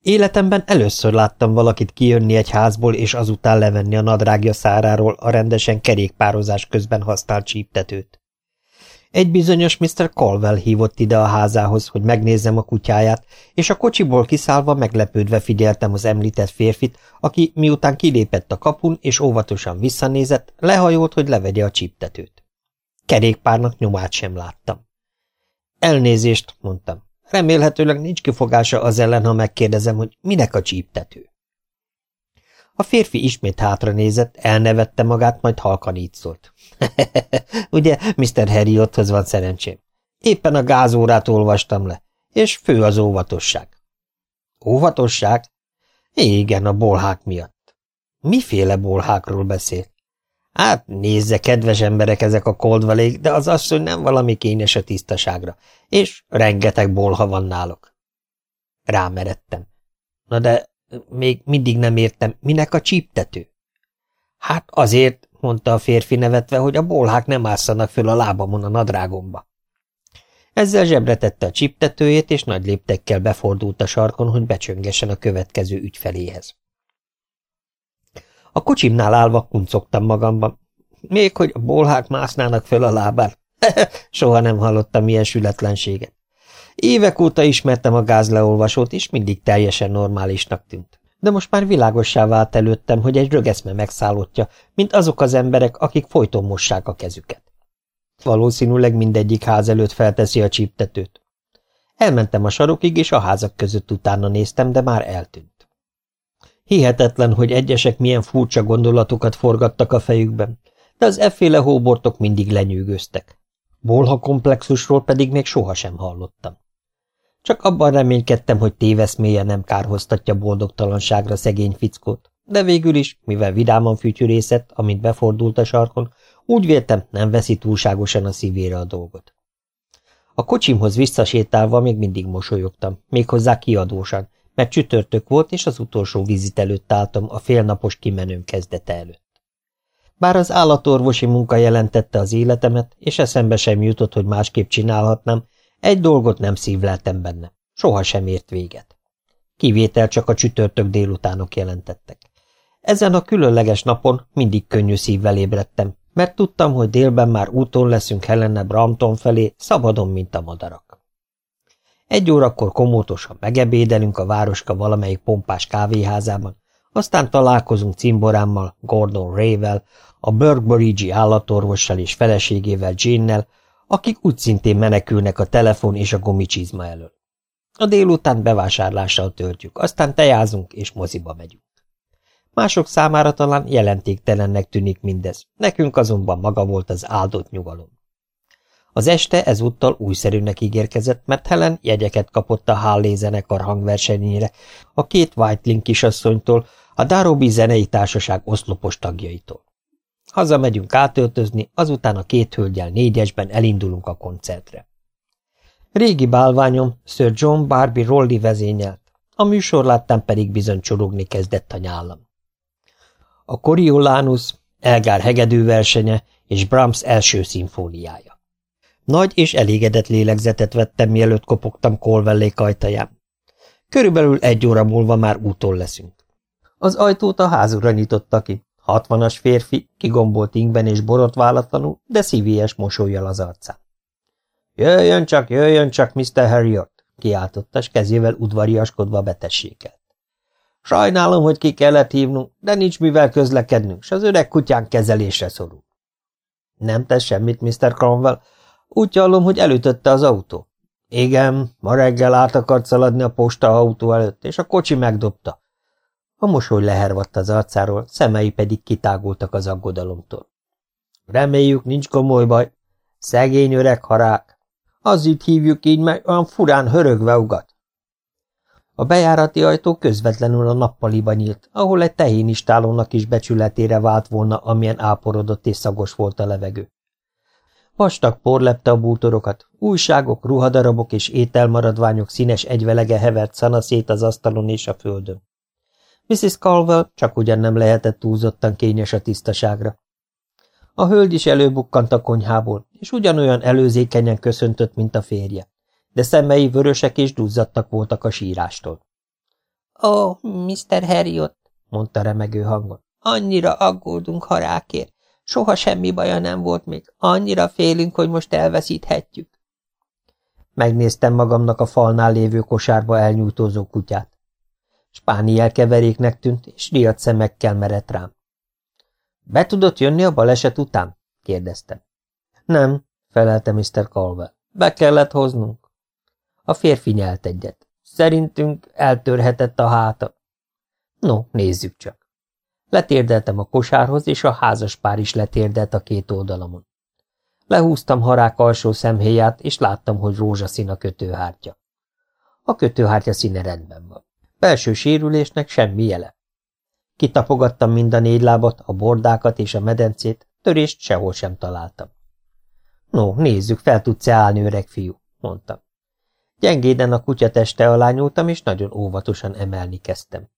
Életemben először láttam valakit kijönni egy házból, és azután levenni a nadrágja száráról a rendesen kerékpározás közben használt csíptetőt. Egy bizonyos Mr. Colwell hívott ide a házához, hogy megnézzem a kutyáját, és a kocsiból kiszállva meglepődve figyeltem az említett férfit, aki miután kilépett a kapun és óvatosan visszanézett, lehajolt, hogy levegye a csíptetőt. Kerékpárnak nyomát sem láttam. Elnézést, mondtam. Remélhetőleg nincs kifogása az ellen, ha megkérdezem, hogy minek a csíptető. A férfi ismét hátra nézett, elnevette magát, majd halkan így szólt. Ugye, Mr. Harriotthoz van szerencsém. Éppen a gázórát olvastam le, és fő az óvatosság. Óvatosság? Igen, a bolhák miatt. Miféle bolhákról beszél? Hát nézze, kedves emberek ezek a koldvalék, de az asszony nem valami kényes a tisztaságra, és rengeteg bolha van náluk. Rámeredtem. Na de még mindig nem értem, minek a csíptető? Hát azért, mondta a férfi nevetve, hogy a bolhák nem ásszanak föl a lábamon a nadrágomba. Ezzel zsebre tette a csíptetőjét, és nagy léptekkel befordult a sarkon, hogy becsöngessen a következő ügyfeléhez. A kocsimnál állva kuncogtam magamban. Még hogy a bolhák másznának föl a lábán. Soha nem hallottam ilyen sületlenséget. Évek óta ismertem a gázleolvasót, és mindig teljesen normálisnak tűnt. De most már világossá vált előttem, hogy egy rögeszme megszállottja, mint azok az emberek, akik folyton mossák a kezüket. Valószínűleg mindegyik ház előtt felteszi a csíptetőt. Elmentem a sarokig, és a házak között utána néztem, de már eltűnt. Hihetetlen, hogy egyesek milyen furcsa gondolatokat forgattak a fejükben, de az efféle hóbortok mindig lenyűgöztek. Bolha komplexusról pedig még sohasem hallottam. Csak abban reménykedtem, hogy téveszméje nem kárhoztatja boldogtalanságra szegény fickót, de végül is, mivel vidáman fütyürészett, amint befordult a sarkon, úgy véltem, nem veszi túlságosan a szívére a dolgot. A kocsimhoz visszasétálva még mindig mosolyogtam, méghozzá kiadósan, mert csütörtök volt, és az utolsó vizit előtt álltam a félnapos kimenőm kezdete előtt. Bár az állatorvosi munka jelentette az életemet, és eszembe sem jutott, hogy másképp csinálhatnám, egy dolgot nem szívleltem benne. Soha sem ért véget. Kivétel csak a csütörtök délutánok jelentettek. Ezen a különleges napon mindig könnyű szívvel ébredtem, mert tudtam, hogy délben már úton leszünk Helena Brampton felé, szabadon, mint a madarak. Egy órakor komótosan megebédelünk a városka valamelyik pompás kávéházában, aztán találkozunk cimborámmal, Gordon Ray-vel, a Burgbridge állatorvossal és feleségével Jane-nel, akik úgy szintén menekülnek a telefon és a gumicsizma elől. A délután bevásárlással törtjük, aztán tejázunk és moziba megyünk. Mások számára talán jelentéktelennek tűnik mindez, nekünk azonban maga volt az áldott nyugalom. Az este ezúttal újszerűnek ígérkezett, mert Helen jegyeket kapott a Hallé zenekar hangversenyére, a két Whitelink kisasszonytól, a Darobi zenei társaság oszlopos tagjaitól. Hazamegyünk átöltözni, azután a két hölgyel négyesben elindulunk a koncertre. Régi bálványom Sir John Barbie Rolli vezényelt, a műsorláttán pedig bizony csorogni kezdett a nyállam. A Coriolanus, Elgár hegedű versenye és Brahms első szimfóniája. Nagy és elégedett lélegzetet vettem, mielőtt kopogtam Colvellék ajtaján. Körülbelül egy óra múlva már úton leszünk. Az ajtót a házura nyitotta ki, Hatvanas férfi, kigombolt ingben és borotválatlanul, de szívélyes mosolyjal az arcán. Jöjjön csak, jöjjön csak, Mr. Harriot! kiáltotta, s kezével udvariaskodva betessékelt. Sajnálom, hogy ki kellett hívnunk, de nincs mivel közlekednünk, s az öreg kutyán kezelésre szorul. Nem tesz semmit, Mr. Cromwell. Úgy hallom, hogy elütötte az autó. Igen, ma reggel át akart szaladni a posta autó előtt, és a kocsi megdobta. A mosoly lehervadt az arcáról, szemei pedig kitágultak az aggodalomtól. Reméljük, nincs komoly baj. Szegény öreg harák. Az itt hívjuk így, mert olyan furán hörögve ugat. A bejárati ajtó közvetlenül a nappaliba nyílt, ahol egy tehénistálónak is becsületére vált volna, amilyen áporodott és szagos volt a levegő. Vastag por lepte a bútorokat, újságok, ruhadarabok és ételmaradványok színes egyvelege hevert szanaszét az asztalon és a földön. Mrs. Calwell csak ugyan nem lehetett túlzottan kényes a tisztaságra. A hölgy is előbukkant a konyhából, és ugyanolyan előzékenyen köszöntött, mint a férje, de szemei vörösek és duzzadtak voltak a sírástól. Ó, oh, Mr. Harriot, mondta remegő hangon. Annyira aggódunk harákért. Soha semmi baja nem volt még. Annyira félünk, hogy most elveszíthetjük. Megnéztem magamnak a falnál lévő kosárba elnyújtózó kutyát. Spániel keveréknek tűnt, és riadt szemekkel merett rám. Be tudott jönni a baleset után? kérdeztem. Nem, felelte Mr. Calwell. Be kellett hoznunk. A férfi nyelt egyet. Szerintünk eltörhetett a háta. No, nézzük csak. Letérdeltem a kosárhoz, és a házas pár is letérdelt a két oldalamon. Lehúztam harák alsó szemhéját, és láttam, hogy rózsaszín a kötőhártya. A kötőhártya színe rendben van. Belső sérülésnek semmi jele. Kitapogattam mind a négy lábat, a bordákat és a medencét, törést sehol sem találtam. No, nézzük, fel tudsz-e állni, öreg fiú, mondtam. Gyengéden a kutya teste alá nyúltam, és nagyon óvatosan emelni kezdtem.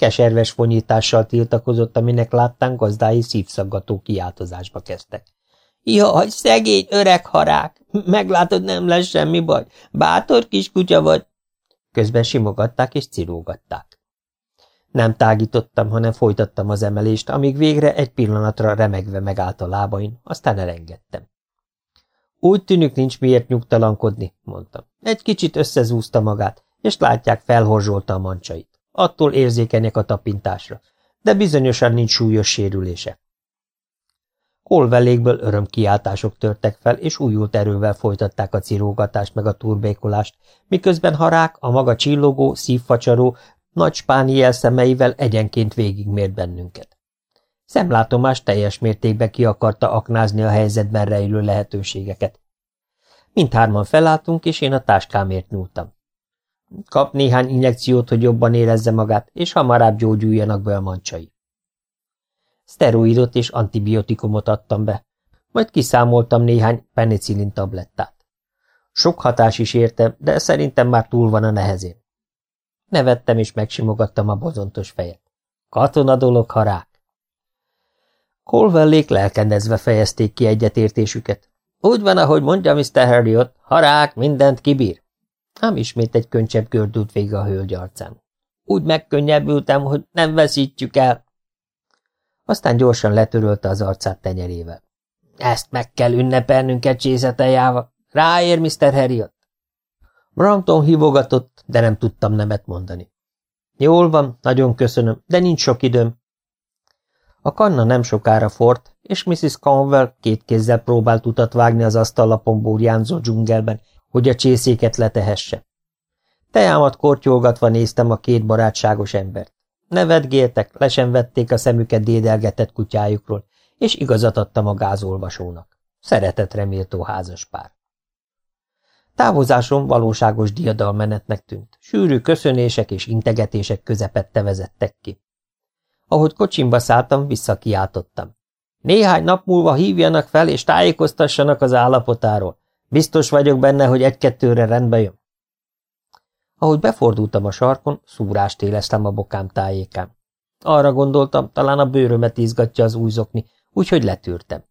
Keserves fonyítással tiltakozott, aminek láttán gazdái szívszaggató kiáltozásba kezdtek. Jaj, szegény öreg harák! Meglátod, nem lesz semmi baj. Bátor kis kutya vagy. Közben simogatták és cirógatták. Nem tágítottam, hanem folytattam az emelést, amíg végre egy pillanatra remegve megállt a lábain, aztán elengedtem. Úgy tűnik, nincs miért nyugtalankodni, mondtam. Egy kicsit összezúzta magát, és látják, felhorzsolta a mancsait. Attól érzékenyek a tapintásra, de bizonyosan nincs súlyos sérülése. Holvelékből örömkiáltások törtek fel, és újult erővel folytatták a cirógatást meg a turbékolást, miközben harák a maga csillogó, szívfacsaró, nagy spániel szemeivel egyenként végigmért bennünket. Szemlátomás teljes mértékben ki akarta aknázni a helyzetben rejlő lehetőségeket. Mindhárman felálltunk, és én a táskámért nyúltam. Kap néhány injekciót, hogy jobban érezze magát, és hamarabb gyógyuljanak be a mancsai. Szteroidot és antibiotikumot adtam be, majd kiszámoltam néhány penicillin tablettát. Sok hatás is érte, de szerintem már túl van a nehezén. Nevettem és megsimogattam a bozontos fejet. Katona dolog, harák! Colwellék lelkendezve fejezték ki egyetértésüket. Úgy van, ahogy mondja Mr. Harriot, harák mindent kibír. Ám ismét egy könycsebb gördült vége a hölgy arcán. Úgy megkönnyebbültem, hogy nem veszítjük el. Aztán gyorsan letörölte az arcát tenyerével. Ezt meg kell ünnepelnünk egy csézetejával. Ráér, Mr. Harriot? Brampton hívogatott, de nem tudtam nemet mondani. Jól van, nagyon köszönöm, de nincs sok időm. A kanna nem sokára fort, és Mrs. Conwell két kézzel próbált utat vágni az asztallapon búrjánzó dzsungelben, hogy a csészéket letehesse. Tejámat kortyolgatva néztem a két barátságos embert. Nevetgéltek, le sem vették a szemüket dédelgetett kutyájukról, és igazat adtam a gázolvasónak. Szeretet reméltó házaspár. Távozásom valóságos diadalmenetnek tűnt. Sűrű köszönések és integetések közepette vezettek ki. Ahogy kocsimba szálltam, visszakiáltottam. Néhány nap múlva hívjanak fel, és tájékoztassanak az állapotáról. Biztos vagyok benne, hogy egy-kettőre rendbe jön. Ahogy befordultam a sarkon, szúrást éreztem a bokám tájékán. Arra gondoltam, talán a bőrömet izgatja az újzokni, úgyhogy letűrtem.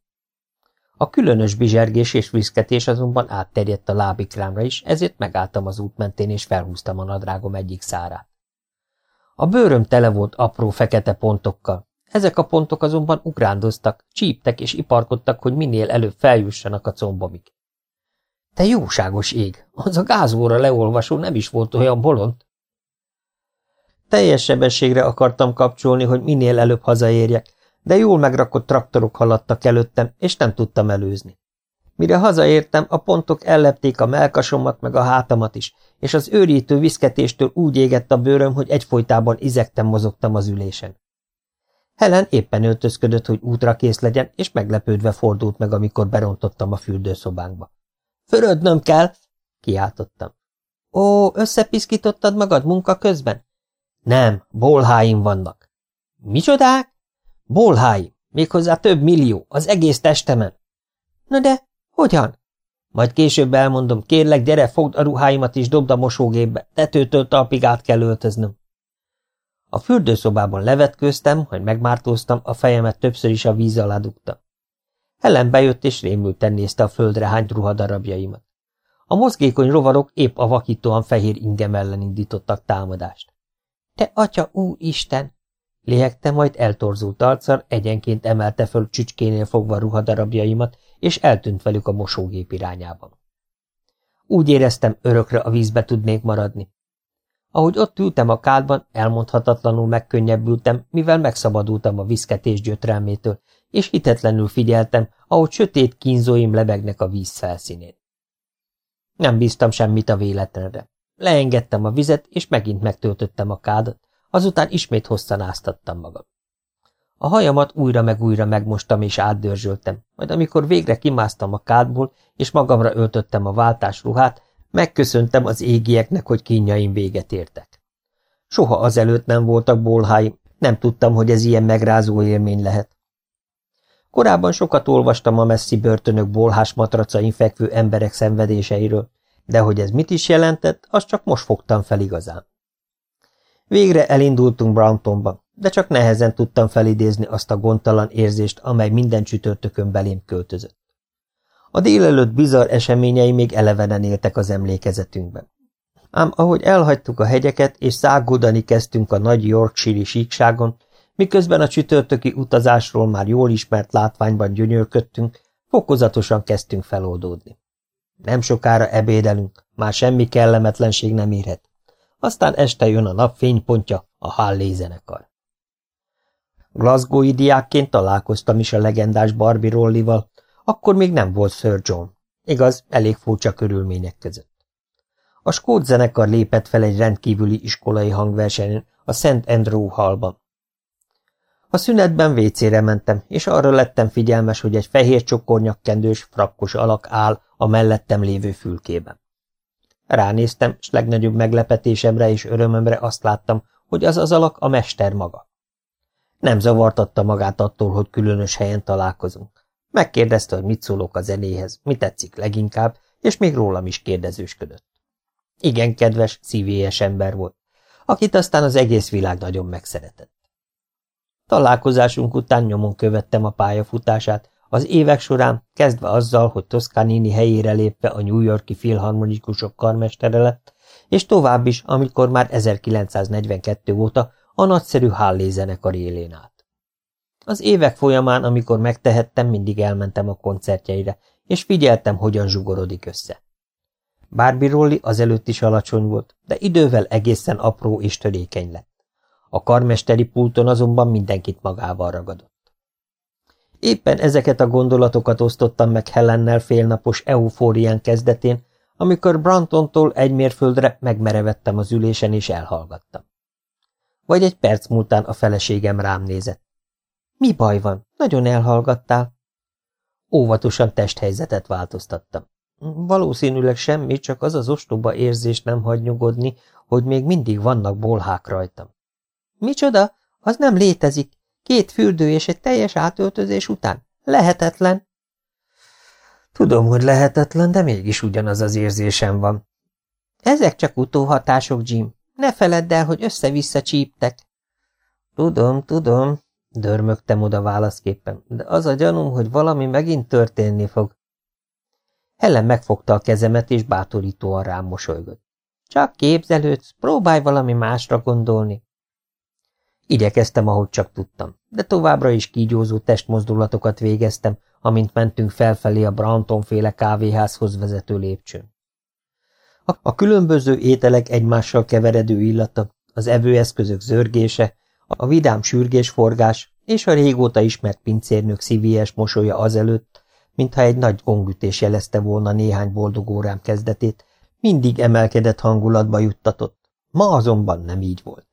A különös bizsergés és viszketés azonban átterjedt a lábikrámra is, ezért megálltam az út mentén, és felhúztam a nadrágom egyik szárát. A bőröm tele volt apró fekete pontokkal. Ezek a pontok azonban ugrándoztak, csíptek és iparkodtak, hogy minél előbb feljussanak a combomig. Te jóságos ég! Az a gázóra leolvasó nem is volt olyan bolond. Teljes sebességre akartam kapcsolni, hogy minél előbb hazaérjek, de jól megrakott traktorok haladtak előttem, és nem tudtam előzni. Mire hazaértem, a pontok ellepték a melkasomat meg a hátamat is, és az őrítő viszketéstől úgy égett a bőröm, hogy egyfolytában izektem mozogtam az ülésen. Helen éppen öltözködött, hogy útra kész legyen, és meglepődve fordult meg, amikor berontottam a fürdőszobánkba. Förödnöm kell, kiáltottam. Ó, összepiszkítottad magad munka közben? Nem, bolháim vannak. Micsodák? Bolháim, méghozzá több millió, az egész testemen. Na de, hogyan? Majd később elmondom, kérlek, gyere, fogd a ruháimat és dobd a mosógépbe, tetőtől talpig át kell öltöznöm. A fürdőszobában levetkőztem, hogy megmártóztam, a fejemet többször is a víz alá dugta. Helen bejött és rémülten nézte a földre hányt ruhadarabjaimat. A mozgékony rovarok épp a vakítóan fehér ingem ellen indítottak támadást. – Te atya úristen! Léhegte, majd eltorzult arccal, egyenként emelte föl csücskénél fogva ruhadarabjaimat, és eltűnt velük a mosógép irányában. Úgy éreztem, örökre a vízbe tudnék maradni. Ahogy ott ültem a kádban, elmondhatatlanul megkönnyebbültem, mivel megszabadultam a viszketés gyötrelmétől, és hitetlenül figyeltem, ahogy sötét kínzóim lebegnek a víz felszínén. Nem bíztam semmit a véletlenre. Leengedtem a vizet, és megint megtöltöttem a kádat, azután ismét hosszan áztattam magam. A hajamat újra meg újra megmostam és átdörzsöltem, majd amikor végre kimásztam a kádból, és magamra öltöttem a váltás ruhát, megköszöntem az égieknek, hogy kínjaim véget értek. Soha azelőtt nem voltak bolháim, nem tudtam, hogy ez ilyen megrázó élmény lehet. Korábban sokat olvastam a messzi börtönök bolhás matracain fekvő emberek szenvedéseiről, de hogy ez mit is jelentett, azt csak most fogtam fel igazán. Végre elindultunk Browntonba, de csak nehezen tudtam felidézni azt a gondtalan érzést, amely minden csütörtökön belém költözött. A délelőtt bizarr eseményei még elevenen éltek az emlékezetünkben. Ám ahogy elhagytuk a hegyeket, és száguldani kezdtünk a nagy Yorkshire síkságon, miközben a csütörtöki utazásról már jól ismert látványban gyönyörködtünk, fokozatosan kezdtünk feloldódni. Nem sokára ebédelünk, már semmi kellemetlenség nem érhet. Aztán este jön a nap fénypontja, a Halley zenekar. Glasgow-i diákként találkoztam is a legendás Barbie Rollival, akkor még nem volt Sir John. Igaz, elég furcsa körülmények között. A skót zenekar lépett fel egy rendkívüli iskolai hangversenyen a St. Andrew Hallban. A szünetben vécére mentem, és arra lettem figyelmes, hogy egy fehér csokornyakkendős, frakkos alak áll a mellettem lévő fülkében. Ránéztem, s legnagyobb meglepetésemre és örömömre azt láttam, hogy az az alak a mester maga. Nem zavartatta magát attól, hogy különös helyen találkozunk. Megkérdezte, hogy mit szólok a zenéhez, mi tetszik leginkább, és még rólam is kérdezősködött. Igen kedves, szívélyes ember volt, akit aztán az egész világ nagyon megszeretett. Találkozásunk után nyomon követtem a pályafutását, az évek során, kezdve azzal, hogy Toscanini helyére lépve a New Yorki filharmonikusok karmestere lett, és tovább is, amikor már 1942 óta a nagyszerű Hallé zenekar élén át. Az évek folyamán, amikor megtehettem, mindig elmentem a koncertjeire, és figyeltem, hogyan zsugorodik össze. Barbie Rolli azelőtt is alacsony volt, de idővel egészen apró és törékeny lett. A karmesteri pulton azonban mindenkit magával ragadott. Éppen ezeket a gondolatokat osztottam meg Helennel félnapos eufórián kezdetén, amikor Brantontól egy mérföldre megmerevettem az ülésen és elhallgattam. Vagy egy perc múltán a feleségem rám nézett. Mi baj van? Nagyon elhallgattál. Óvatosan testhelyzetet változtattam. Valószínűleg semmi, csak az az ostoba érzés nem hagy nyugodni, hogy még mindig vannak bolhák rajtam. Micsoda? Az nem létezik. Két fürdő és egy teljes átöltözés után? Lehetetlen. Tudom, hogy lehetetlen, de mégis ugyanaz az érzésem van. Ezek csak utóhatások, Jim. Ne feledd el, hogy össze-vissza csíptek. Tudom, tudom, dörmögtem oda válaszképpen, de az a gyanúm, hogy valami megint történni fog. Helen megfogta a kezemet, és bátorítóan rám mosolygott. Csak képzelődsz, próbálj valami másra gondolni. Igyekeztem, ahogy csak tudtam, de továbbra is kígyózó testmozdulatokat végeztem, amint mentünk felfelé a Branton-féle kávéházhoz vezető lépcsőn. A, különböző ételek egymással keveredő illata, az evőeszközök zörgése, a vidám sürgésforgás és a régóta ismert pincérnök szívélyes mosolya azelőtt, mintha egy nagy gongütés jelezte volna néhány boldog órám kezdetét, mindig emelkedett hangulatba juttatott. Ma azonban nem így volt.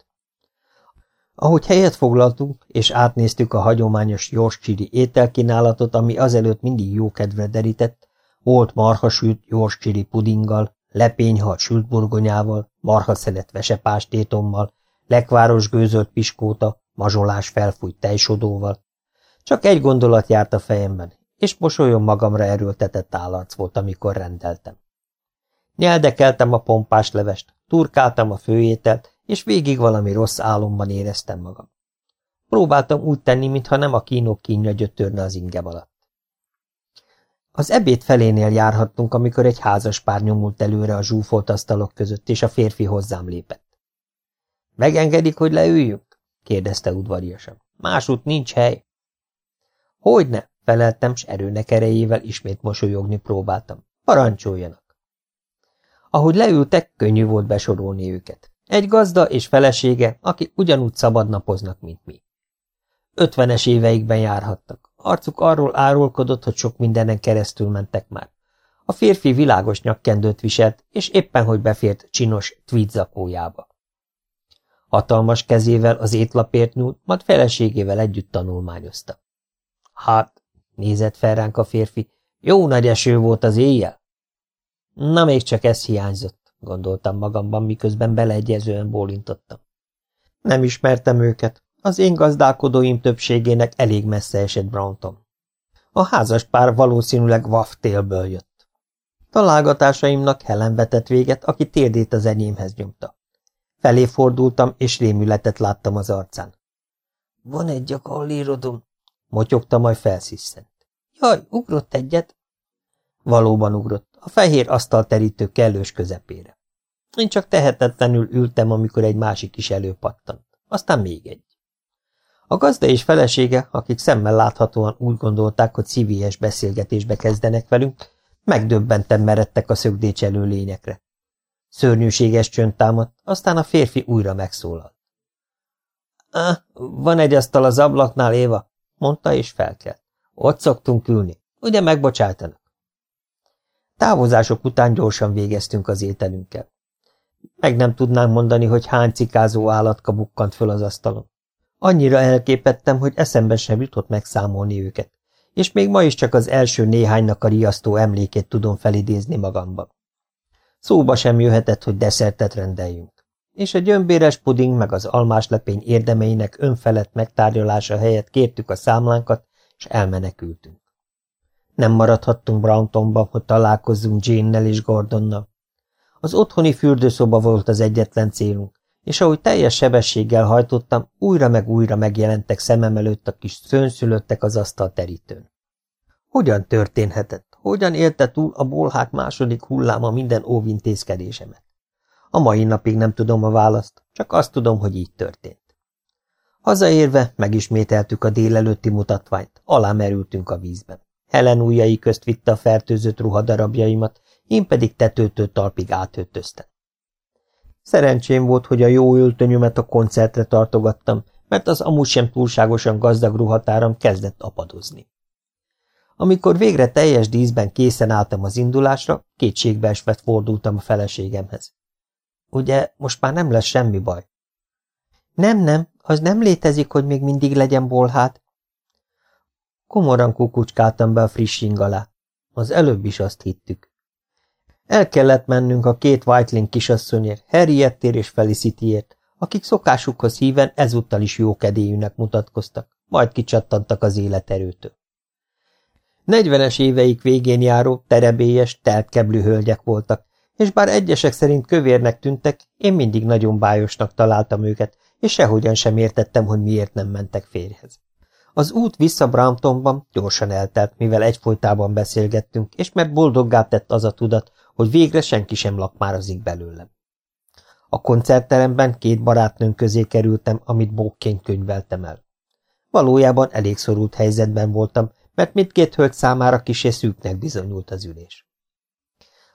Ahogy helyet foglaltunk, és átnéztük a hagyományos Yorkshire ételkínálatot, ami azelőtt mindig jó kedvre derített, volt marhasült Yorkshire pudinggal, lepényhalt sült burgonyával, marhaszelet vesepástétommal, lekváros gőzölt piskóta, mazsolás felfújt tejsodóval. Csak egy gondolat járt a fejemben, és mosolyon magamra erőltetett állarc volt, amikor rendeltem. Nyeldekeltem a pompás levest, turkáltam a főételt, és végig valami rossz álomban éreztem magam. Próbáltam úgy tenni, mintha nem a kínok kínja gyötörne az ingem alatt. Az ebéd felénél járhattunk, amikor egy házas pár nyomult előre a zsúfolt asztalok között, és a férfi hozzám lépett. Megengedik, hogy leüljünk? kérdezte udvariasan. Másút nincs hely. Hogyne, feleltem, s erőnek erejével ismét mosolyogni próbáltam. Parancsoljanak. Ahogy leültek, könnyű volt besorolni őket. Egy gazda és felesége, akik ugyanúgy szabadnapoznak, mint mi. Ötvenes éveikben járhattak. Arcuk arról árulkodott, hogy sok mindenen keresztül mentek már. A férfi világos nyakkendőt viselt, és éppen hogy befért csinos tweedzakójába. Hatalmas kezével az étlapért nyúlt, majd feleségével együtt tanulmányozta. Hát, nézett fel ránk a férfi, jó nagy eső volt az éjjel. Na, még csak ez hiányzott, gondoltam magamban, miközben beleegyezően bólintottam. Nem ismertem őket, az én gazdálkodóim többségének elég messze esett Brownton. A házas pár valószínűleg Waftélből jött. Találgatásaimnak Helen vetett véget, aki térdét az enyémhez nyomta. Felé fordultam, és rémületet láttam az arcán. Van egy a kallírodom, motyogta, majd felsziszent. Jaj, ugrott egyet. Valóban ugrott, a fehér asztalterítő kellős közepére. Én csak tehetetlenül ültem, amikor egy másik is előpattant. Aztán még egy. A gazda és felesége, akik szemmel láthatóan úgy gondolták, hogy szívélyes beszélgetésbe kezdenek velünk, megdöbbenten meredtek a szögdécselő lényekre. Szörnyűséges csönd támadt, aztán a férfi újra megszólalt. Ah, van egy asztal az ablaknál, Éva, mondta és felkelt. Ott szoktunk ülni, ugye megbocsájtanak? Távozások után gyorsan végeztünk az ételünkkel. Meg nem tudnánk mondani, hogy hány cikázó állatka bukkant föl az asztalon. Annyira elképettem, hogy eszembe sem jutott megszámolni őket, és még ma is csak az első néhánynak a riasztó emlékét tudom felidézni magamban. Szóba sem jöhetett, hogy desszertet rendeljünk, és a gyömbéres puding meg az almás lepény érdemeinek önfelett megtárgyalása helyett kértük a számlánkat, és elmenekültünk. Nem maradhattunk Browntonba, hogy találkozzunk Jane-nel és Gordonnal. Az otthoni fürdőszoba volt az egyetlen célunk, és ahogy teljes sebességgel hajtottam, újra meg újra megjelentek szemem előtt a kis szőnszülöttek az asztal terítőn. Hogyan történhetett? Hogyan élte túl a bolhák második hulláma minden óvintézkedésemet? A mai napig nem tudom a választ, csak azt tudom, hogy így történt. Hazaérve megismételtük a délelőtti mutatványt, alámerültünk a vízben. Helen ujjai közt vitte a fertőzött ruhadarabjaimat, én pedig tetőtől talpig átöltöztem. Szerencsém volt, hogy a jó öltönyömet a koncertre tartogattam, mert az amúgy sem túlságosan gazdag ruhatáram kezdett apadozni. Amikor végre teljes díszben készen álltam az indulásra, kétségbeesvet fordultam a feleségemhez. Ugye, most már nem lesz semmi baj. Nem, nem, az nem létezik, hogy még mindig legyen bolhát. Komoran kukucskáltam be a friss alá. Az előbb is azt hittük. El kellett mennünk a két Whiteling kisasszonyért, Harriettér és Felicityért, akik szokásukhoz híven ezúttal is jókedélyűnek mutatkoztak, majd kicsattantak az életerőtől. Negyvenes éveik végén járó, terebélyes, teltkeblű hölgyek voltak, és bár egyesek szerint kövérnek tűntek, én mindig nagyon bájosnak találtam őket, és sehogyan sem értettem, hogy miért nem mentek férjhez. Az út vissza Browntonban gyorsan eltelt, mivel egyfolytában beszélgettünk, és mert boldoggá tett az a tudat, hogy végre senki sem lakmározik belőlem. A koncertteremben két barátnőm közé kerültem, amit bókként könyveltem el. Valójában elég szorult helyzetben voltam, mert mindkét hölgy számára kisé szűknek bizonyult az ülés.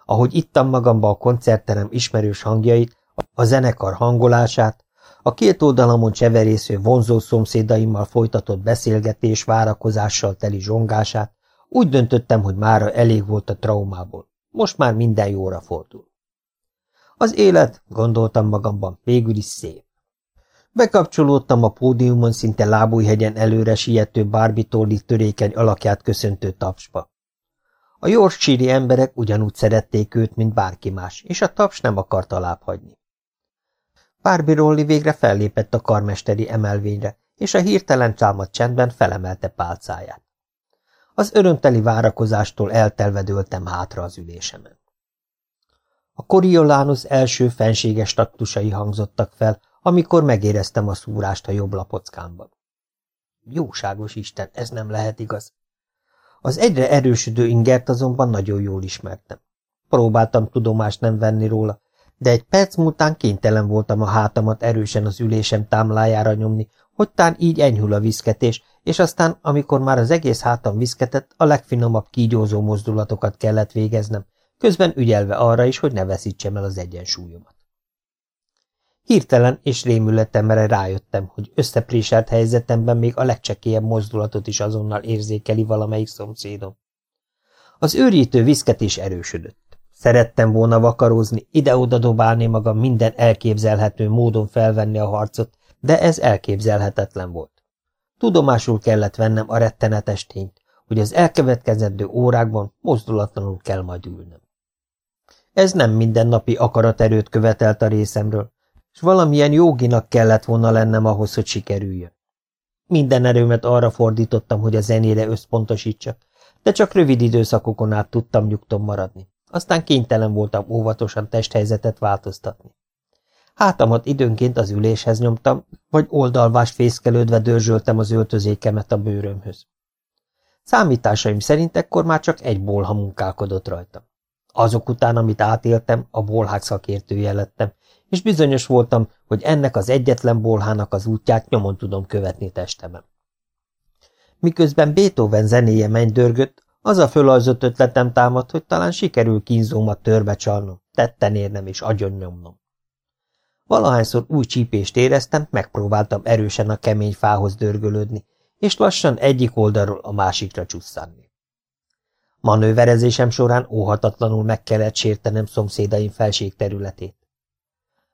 Ahogy ittam magamba a koncertterem ismerős hangjait, a zenekar hangolását, a két oldalamon cseverésző vonzó szomszédaimmal folytatott beszélgetés várakozással teli zsongását, úgy döntöttem, hogy mára elég volt a traumából. Most már minden jóra fordul. Az élet, gondoltam magamban, végül is szép. Bekapcsolódtam a pódiumon szinte lábújhegyen előre siető bárbitolli törékeny alakját köszöntő tapsba. A Yorkshire emberek ugyanúgy szerették őt, mint bárki más, és a taps nem akart alábbhagyni. Barbie Rolli végre fellépett a karmesteri emelvényre, és a hirtelen támadt csendben felemelte pálcáját. Az örömteli várakozástól eltelvedöltem hátra az ülésemen. A Coriolanus első fenséges taktusai hangzottak fel, amikor megéreztem a szúrást a jobb lapockámban. Jóságos Isten, ez nem lehet igaz. Az egyre erősödő ingert azonban nagyon jól ismertem. Próbáltam tudomást nem venni róla, de egy perc múltán kénytelen voltam a hátamat erősen az ülésem támlájára nyomni, hogy tán így enyhül a viszketés, és aztán, amikor már az egész hátam viszketett, a legfinomabb kígyózó mozdulatokat kellett végeznem, közben ügyelve arra is, hogy ne veszítsem el az egyensúlyomat. Hirtelen és rémületemre rájöttem, hogy összepréselt helyzetemben még a legcsekélyebb mozdulatot is azonnal érzékeli valamelyik szomszédom. Az őrítő viszketés erősödött. Szerettem volna vakarózni, ide-oda dobálni magam minden elképzelhető módon felvenni a harcot, de ez elképzelhetetlen volt. Tudomásul kellett vennem a rettenetes tényt, hogy az elkövetkezendő órákban mozdulatlanul kell majd ülnöm. Ez nem mindennapi akaraterőt követelt a részemről, és valamilyen joginak kellett volna lennem ahhoz, hogy sikerüljön. Minden erőmet arra fordítottam, hogy a zenére összpontosítsak, de csak rövid időszakokon át tudtam nyugton maradni. Aztán kénytelen voltam óvatosan testhelyzetet változtatni. Hátamat időnként az üléshez nyomtam, vagy oldalvás fészkelődve dörzsöltem az öltözékemet a bőrömhöz. Számításaim szerint ekkor már csak egy bolha munkálkodott rajtam. Azok után, amit átéltem, a bolhák szakértője lettem, és bizonyos voltam, hogy ennek az egyetlen bolhának az útját nyomon tudom követni testemen. Miközben Beethoven zenéje mennydörgött, az a fölajzott ötletem támadt, hogy talán sikerül kínzómat törbe csalnom, tetten érnem és agyon nyomnom. Valahányszor új csípést éreztem, megpróbáltam erősen a kemény fához dörgölődni, és lassan egyik oldalról a másikra csusszanni. Manőverezésem során óhatatlanul meg kellett sértenem szomszédaim felség területét.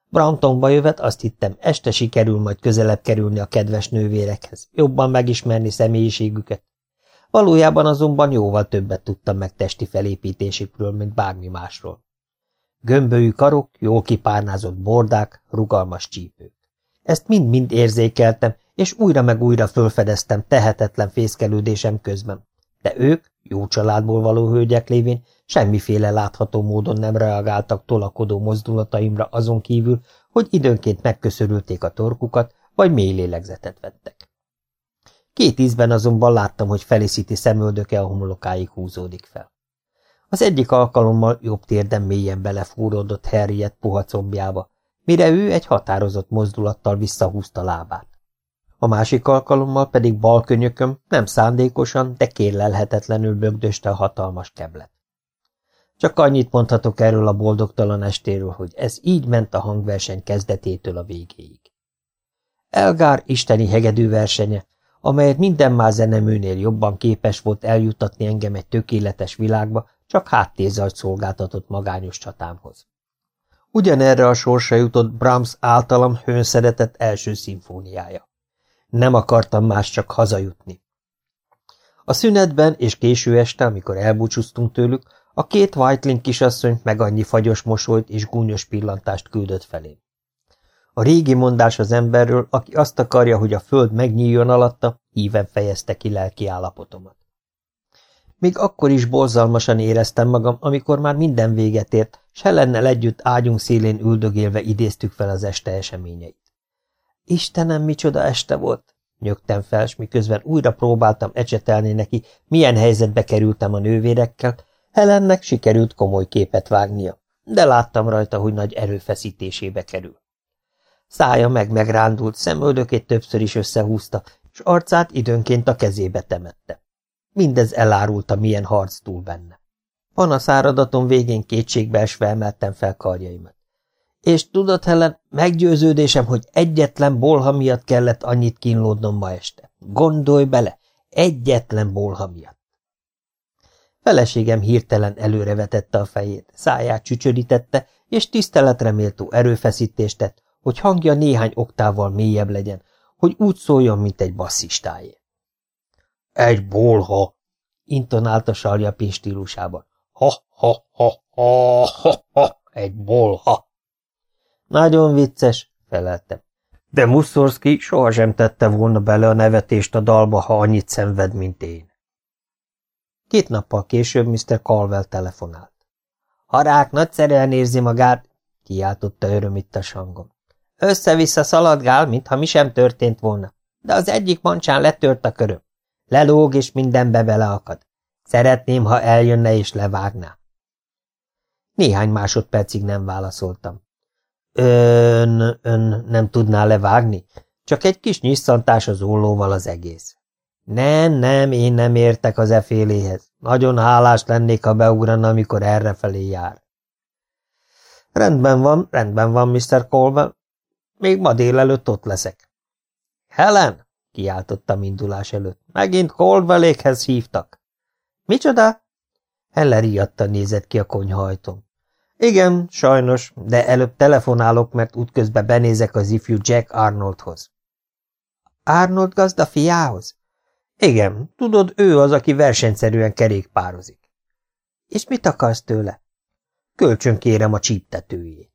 Bramptonba jövet azt hittem, este sikerül majd közelebb kerülni a kedves nővérekhez, jobban megismerni személyiségüket. Valójában azonban jóval többet tudtam meg testi felépítésükről, mint bármi másról. Gömbölyű karok, jól kipárnázott bordák, rugalmas csípők. Ezt mind-mind érzékeltem, és újra meg újra fölfedeztem tehetetlen fészkelődésem közben. De ők, jó családból való hölgyek lévén, semmiféle látható módon nem reagáltak tolakodó mozdulataimra azon kívül, hogy időnként megköszörülték a torkukat, vagy mély lélegzetet vettek. Két ízben azonban láttam, hogy Felicity szemöldöke a homlokáig húzódik fel. Az egyik alkalommal jobb térden mélyen belefúródott Harriet puha combjába, mire ő egy határozott mozdulattal visszahúzta lábát. A másik alkalommal pedig bal könyököm nem szándékosan, de kérlelhetetlenül bögdöste a hatalmas keblet. Csak annyit mondhatok erről a boldogtalan estéről, hogy ez így ment a hangverseny kezdetétől a végéig. Elgár isteni hegedű versenye, amelyet minden más zeneműnél jobban képes volt eljutatni engem egy tökéletes világba, csak háttérzajt szolgáltatott magányos csatámhoz. Ugyanerre a sorsa jutott Brahms általam hőnszeretett első szimfóniája. Nem akartam más csak hazajutni. A szünetben és késő este, amikor elbúcsúztunk tőlük, a két Whiteling kisasszony meg annyi fagyos mosolyt és gúnyos pillantást küldött felém. A régi mondás az emberről, aki azt akarja, hogy a föld megnyíljon alatta, híven fejezte ki lelki állapotomat. Még akkor is borzalmasan éreztem magam, amikor már minden véget ért, s Helennel együtt ágyunk szélén üldögélve idéztük fel az este eseményeit. Istenem, micsoda este volt! Nyögtem fel, s miközben újra próbáltam ecsetelni neki, milyen helyzetbe kerültem a nővérekkel, Helennek sikerült komoly képet vágnia, de láttam rajta, hogy nagy erőfeszítésébe kerül. Szája meg megrándult, szemöldökét többször is összehúzta, és arcát időnként a kezébe temette. Mindez elárulta, milyen harc túl benne. Panaszáradatom végén kétségbeesve emeltem fel karjaimat. És tudod, Helen, meggyőződésem, hogy egyetlen bolha miatt kellett annyit kínlódnom ma este. Gondolj bele, egyetlen bolha miatt. Feleségem hirtelen előrevetette a fejét, száját csücsörítette, és tiszteletreméltó erőfeszítést tett, hogy hangja néhány oktával mélyebb legyen, hogy úgy szóljon, mint egy basszistájé. Egy bolha, intonálta sarjapin stílusában. Ha, ha, ha, ha, ha, ha, egy bolha. Nagyon vicces, feleltem. De Muszorszki sohasem tette volna bele a nevetést a dalba, ha annyit szenved, mint én. Két nappal később Mr. Calwell telefonált. Harák nagyszerűen érzi magát, kiáltotta örömittas hangon. Össze-vissza szaladgál, mintha mi sem történt volna, de az egyik mancsán letört a köröm. Lelóg, és mindenbe beleakad. Szeretném, ha eljönne és levágná. Néhány másodpercig nem válaszoltam. Ön, ön nem tudná levágni? Csak egy kis nyisszantás az ollóval az egész. Nem, nem, én nem értek az eféléhez. Nagyon hálás lennék, ha beugrana, amikor errefelé jár. Rendben van, rendben van, Mr. Colwell. Még ma délelőtt ott leszek. Helen! Kiáltottam indulás előtt. Megint Colwellékhez hívtak. Micsoda? Heller riadta nézett ki a konyhajtom. Igen, sajnos, de előbb telefonálok, mert útközben benézek az ifjú Jack Arnoldhoz. Arnold gazda fiához? Igen, tudod, ő az, aki versenyszerűen kerékpározik. És mit akarsz tőle? Kölcsön kérem a csíptetőjét.